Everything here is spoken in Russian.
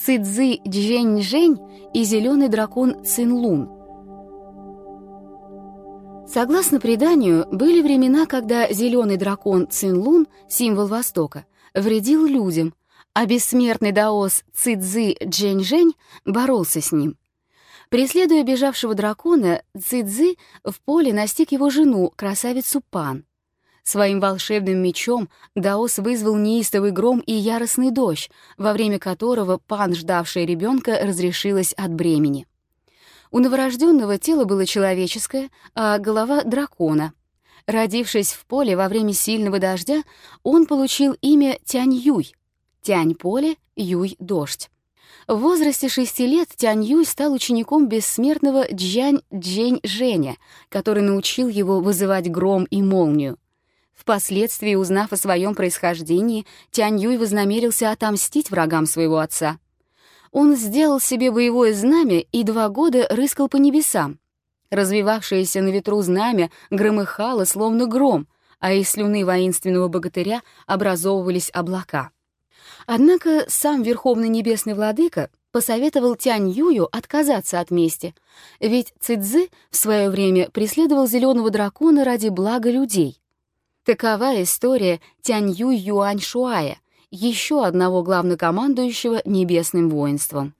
Цидзы Джень-Жень и зеленый дракон Цинлун. Согласно преданию, были времена, когда зеленый дракон Цинлун, символ Востока, вредил людям, а бессмертный даос Цидзы Джень-Жень боролся с ним. Преследуя бежавшего дракона, Цидзы в поле настиг его жену, красавицу Пан. Своим волшебным мечом Даос вызвал неистовый гром и яростный дождь, во время которого Пан, ждавшая ребенка, разрешилась от бремени. У новорожденного тело было человеческое, а голова — дракона. Родившись в поле во время сильного дождя, он получил имя Тянь-Юй. Тянь-поле, Юй-дождь. В возрасте шести лет Тянь Юй стал учеником бессмертного Джань Джень Женя, который научил его вызывать гром и молнию. Впоследствии, узнав о своем происхождении, Тянь Юй вознамерился отомстить врагам своего отца. Он сделал себе боевое знамя и два года рыскал по небесам. Развивавшееся на ветру знамя громыхало, словно гром, а из слюны воинственного богатыря образовывались облака. Однако сам Верховный Небесный Владыка посоветовал Тянь Юю отказаться от мести, ведь Цидзы в свое время преследовал зеленого дракона ради блага людей. Такова история Тянь Юй Юань Шуая, еще одного главнокомандующего небесным воинством.